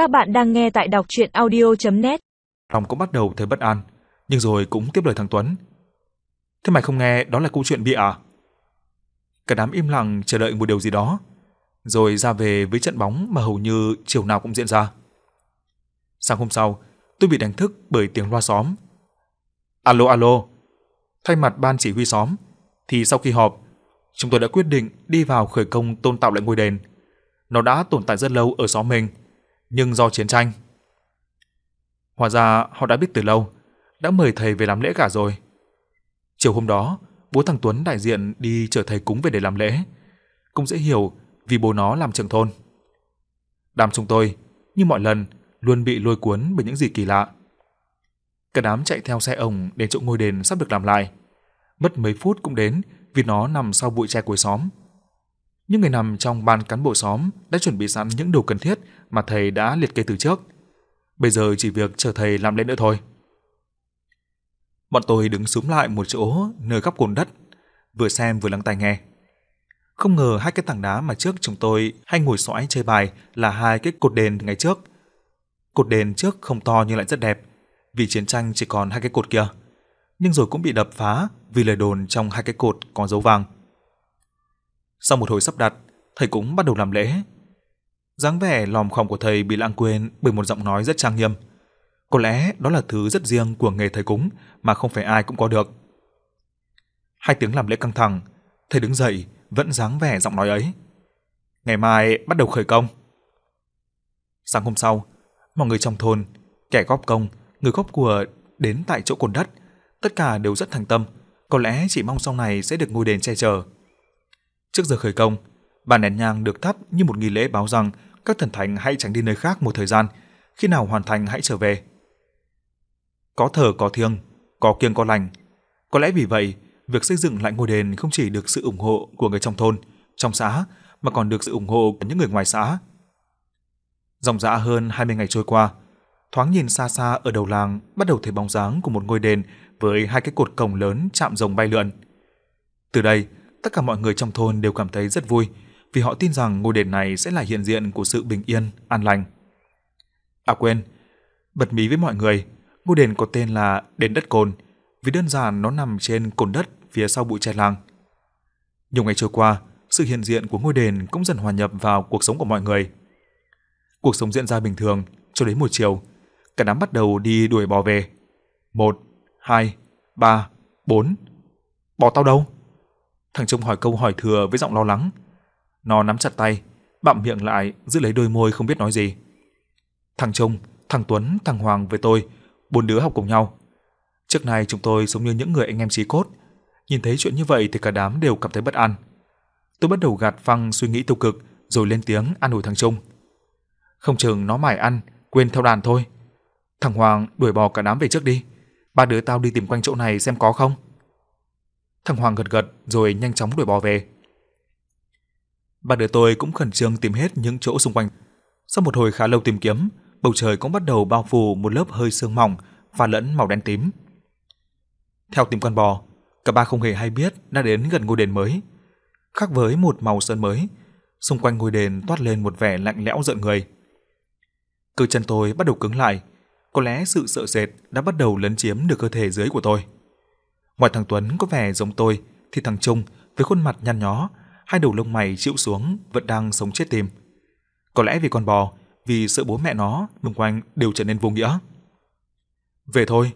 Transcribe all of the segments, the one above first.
Các bạn đang nghe tại đọc chuyện audio.net Lòng cũng bắt đầu thấy bất an, nhưng rồi cũng tiếp lời thằng Tuấn. Thế mày không nghe đó là câu chuyện bịa à? Cả đám im lặng chờ đợi một điều gì đó, rồi ra về với trận bóng mà hầu như chiều nào cũng diễn ra. Sáng hôm sau, tôi bị đánh thức bởi tiếng loa xóm. Alo alo. Thay mặt ban chỉ huy xóm, thì sau khi họp, chúng tôi đã quyết định đi vào khởi công tôn tạo lại ngôi đền. Nó đã tồn tại rất lâu ở xóm mình, nhưng do chiến tranh. Hóa ra họ đã biết từ lâu, đã mời thầy về làm lễ cả rồi. Chiều hôm đó, bố thằng Tuấn đại diện đi chở thầy cúng về để làm lễ. Cũng dễ hiểu vì bố nó làm trưởng thôn. Đám chúng tôi, như mọi lần, luôn bị lôi cuốn bởi những gì kỳ lạ. Cả đám chạy theo xe ổng đến chỗ ngôi đền sắp được làm lại. Mất mấy phút cũng đến vì nó nằm sau bụi tre cuối xóm. Những người nằm trong ban cán bộ xóm đã chuẩn bị sẵn những đồ cần thiết mà thầy đã liệt kê từ trước. Bây giờ chỉ việc chờ thầy làm lễ nữa thôi. Bọn tôi đứng súng lại một chỗ nơi góc cồn đất, vừa xem vừa lắng tai nghe. Không ngờ hai cái tảng đá mà trước chúng tôi hay ngồi xoãi chơi bài là hai cái cột đền ngày trước. Cột đền trước không to nhưng lại rất đẹp, vì chiến tranh chỉ còn hai cái cột kia. Nhưng rồi cũng bị đập phá vì lời đồn trong hai cái cột có dấu vàng. Sau một hồi sắp đặt, thầy cũng bắt đầu làm lễ. dáng vẻ lòm khòm của thầy bị lãng quên bởi một giọng nói rất trang nghiêm. Có lẽ đó là thứ rất riêng của nghề thầy cúng mà không phải ai cũng có được. Hai tiếng làm lễ căng thẳng, thầy đứng dậy vẫn dáng vẻ giọng nói ấy. Ngày mai bắt đầu khởi công. Sáng hôm sau, mọi người trong thôn, kẻ góp công, người góp của đến tại chỗ cồn đất, tất cả đều rất thành tâm, có lẽ chỉ mong sau này sẽ được ngôi đền che chở. Trước giờ khởi công, bàn nén nhang được thắp như một nghi lễ báo rằng các thần thánh hãy tránh đi nơi khác một thời gian, khi nào hoàn thành hãy trở về. Có thờ có thiêng, có kiêng có lành. Có lẽ vì vậy, việc xây dựng lại ngôi đền không chỉ được sự ủng hộ của người trong thôn, trong xã, mà còn được sự ủng hộ của những người ngoài xã. Dòng dã hơn 20 ngày trôi qua, thoáng nhìn xa xa ở đầu làng bắt đầu thấy bóng dáng của một ngôi đền với hai cái cột cổng lớn chạm rồng bay lượn. Từ đây, tất cả mọi người trong thôn đều cảm thấy rất vui vì họ tin rằng ngôi đền này sẽ là hiện diện của sự bình yên, an lành. À quên, bật mí với mọi người, ngôi đền có tên là đền đất cồn vì đơn giản nó nằm trên cồn đất phía sau bụi tre làng. Nhiều ngày trôi qua, sự hiện diện của ngôi đền cũng dần hòa nhập vào cuộc sống của mọi người. Cuộc sống diễn ra bình thường cho đến một chiều, cả đám bắt đầu đi đuổi bò về. Một, hai, ba, bốn. Bò tao đâu? Thằng Trung hỏi câu hỏi thừa với giọng lo lắng. Nó nắm chặt tay, bặm miệng lại, giữ lấy đôi môi không biết nói gì. Thằng Trung, thằng Tuấn, thằng Hoàng với tôi, bốn đứa học cùng nhau. Trước nay chúng tôi giống như những người anh em chí cốt. Nhìn thấy chuyện như vậy thì cả đám đều cảm thấy bất an. Tôi bắt đầu gạt phăng suy nghĩ tiêu cực rồi lên tiếng an ủi thằng Trung. Không chừng nó mải ăn, quên theo đàn thôi. Thằng Hoàng đuổi bò cả đám về trước đi. Ba đứa tao đi tìm quanh chỗ này xem có không. Thằng Hoàng gật gật rồi nhanh chóng đuổi bò về. Ba đứa tôi cũng khẩn trương tìm hết những chỗ xung quanh. Sau một hồi khá lâu tìm kiếm, bầu trời cũng bắt đầu bao phủ một lớp hơi sương mỏng và lẫn màu đen tím. Theo tìm con bò, cả ba không hề hay biết đã đến gần ngôi đền mới. Khác với một màu sơn mới, xung quanh ngôi đền toát lên một vẻ lạnh lẽo giận người. Cơ chân tôi bắt đầu cứng lại, có lẽ sự sợ sệt đã bắt đầu lấn chiếm được cơ thể dưới của tôi. Ngoài thằng Tuấn có vẻ giống tôi, thì thằng Trung với khuôn mặt nhăn nhó, hai đầu lông mày chịu xuống vẫn đang sống chết tìm. Có lẽ vì con bò, vì sợ bố mẹ nó mừng quanh đều trở nên vô nghĩa. Về thôi,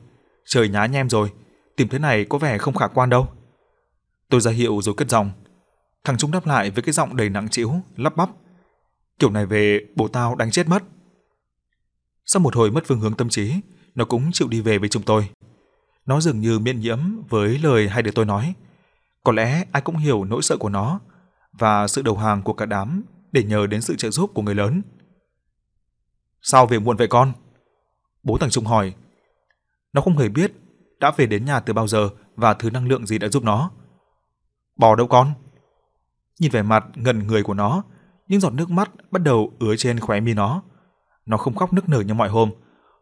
trời nhá nhem rồi, tìm thế này có vẻ không khả quan đâu. Tôi ra hiệu rồi cất giọng. Thằng Trung đáp lại với cái giọng đầy nặng trĩu, lắp bắp. Kiểu này về bố tao đánh chết mất. Sau một hồi mất phương hướng tâm trí, nó cũng chịu đi về với chúng tôi. Nó dường như miễn nhiễm với lời hai đứa tôi nói. Có lẽ ai cũng hiểu nỗi sợ của nó và sự đầu hàng của cả đám để nhờ đến sự trợ giúp của người lớn. Sao về muộn vậy con? Bố thằng Trung hỏi. Nó không hề biết đã về đến nhà từ bao giờ và thứ năng lượng gì đã giúp nó. Bò đâu con? Nhìn vẻ mặt ngần người của nó, những giọt nước mắt bắt đầu ứa trên khóe mi nó. Nó không khóc nức nở như mọi hôm,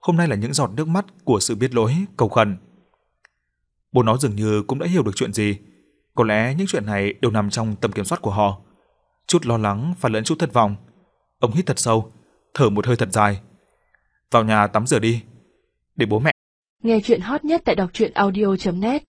hôm nay là những giọt nước mắt của sự biết lỗi, cầu khẩn. Bố nó dường như cũng đã hiểu được chuyện gì. Có lẽ những chuyện này đều nằm trong tầm kiểm soát của họ. Chút lo lắng và lẫn chút thất vọng. Ông hít thật sâu, thở một hơi thật dài, vào nhà tắm rửa đi. Để bố mẹ. Nghe chuyện hot nhất tại đọc truyện audio.net